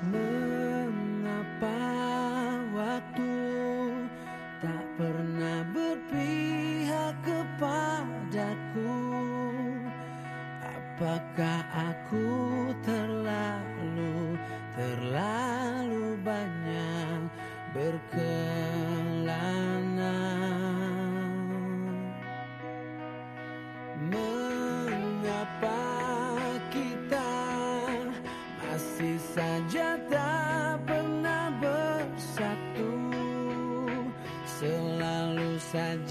Mengapa waktu tak pernah berpihak kepadaku? Apakah aku terlalu, terlalu banyak berke upside